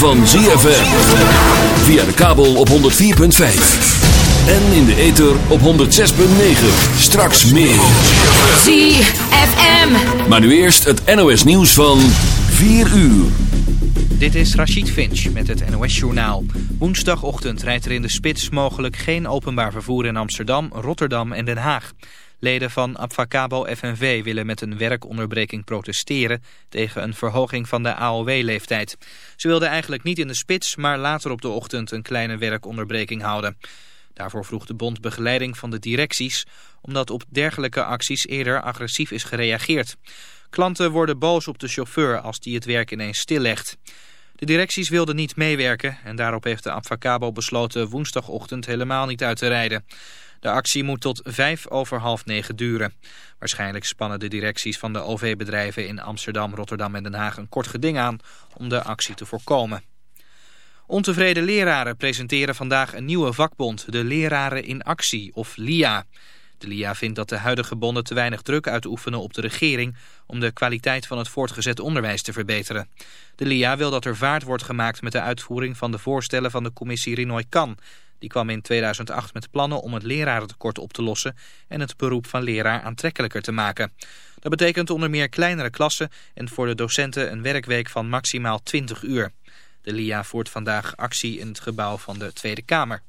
van ZFM. Via de kabel op 104.5. En in de ether op 106.9. Straks meer. ZFM. Maar nu eerst het NOS nieuws van 4 uur. Dit is Rachid Finch met het NOS-journaal. Woensdagochtend rijdt er in de spits mogelijk geen openbaar vervoer in Amsterdam, Rotterdam en Den Haag. Leden van Abfacabo FNV willen met een werkonderbreking protesteren tegen een verhoging van de AOW-leeftijd. Ze wilden eigenlijk niet in de spits, maar later op de ochtend een kleine werkonderbreking houden. Daarvoor vroeg de bond begeleiding van de directies, omdat op dergelijke acties eerder agressief is gereageerd. Klanten worden boos op de chauffeur als die het werk ineens stillegt. De directies wilden niet meewerken en daarop heeft de Abfacabo besloten woensdagochtend helemaal niet uit te rijden. De actie moet tot vijf over half negen duren. Waarschijnlijk spannen de directies van de OV-bedrijven in Amsterdam, Rotterdam en Den Haag een kort geding aan om de actie te voorkomen. Ontevreden leraren presenteren vandaag een nieuwe vakbond, de Leraren in Actie, of LIA. De LIA vindt dat de huidige bonden te weinig druk uitoefenen op de regering om de kwaliteit van het voortgezet onderwijs te verbeteren. De LIA wil dat er vaart wordt gemaakt met de uitvoering van de voorstellen van de commissie Rinoy Kan. Die kwam in 2008 met plannen om het lerarentekort op te lossen en het beroep van leraar aantrekkelijker te maken. Dat betekent onder meer kleinere klassen en voor de docenten een werkweek van maximaal 20 uur. De LIA voert vandaag actie in het gebouw van de Tweede Kamer.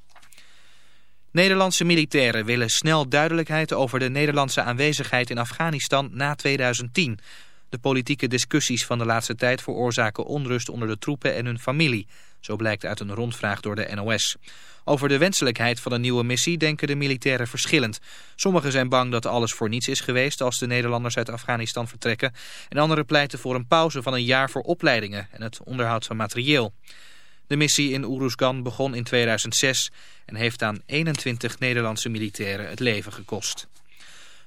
Nederlandse militairen willen snel duidelijkheid over de Nederlandse aanwezigheid in Afghanistan na 2010. De politieke discussies van de laatste tijd veroorzaken onrust onder de troepen en hun familie. Zo blijkt uit een rondvraag door de NOS. Over de wenselijkheid van een nieuwe missie denken de militairen verschillend. Sommigen zijn bang dat alles voor niets is geweest als de Nederlanders uit Afghanistan vertrekken. En anderen pleiten voor een pauze van een jaar voor opleidingen en het onderhoud van materieel. De missie in Oeruzgan begon in 2006 en heeft aan 21 Nederlandse militairen het leven gekost.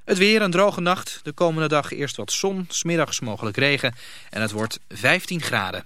Het weer een droge nacht. De komende dag eerst wat zon, smiddags mogelijk regen. En het wordt 15 graden.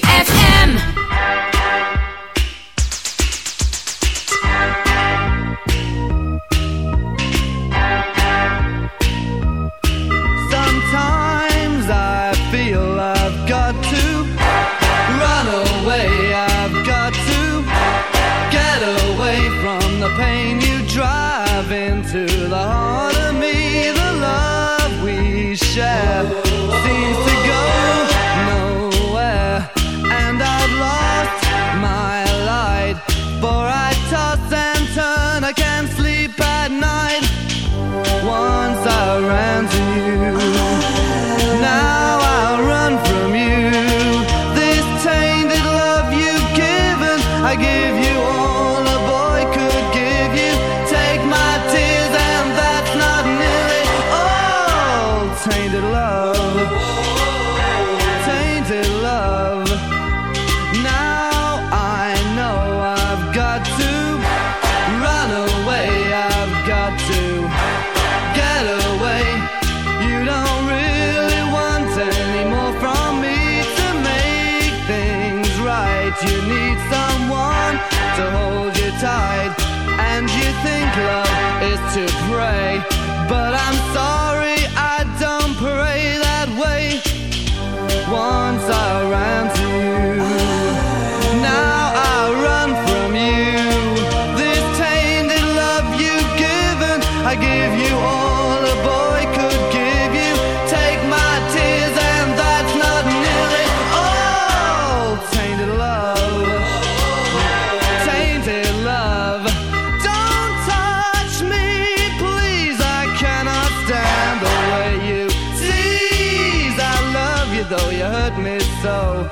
so.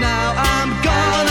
Now I'm gonna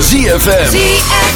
ZFM.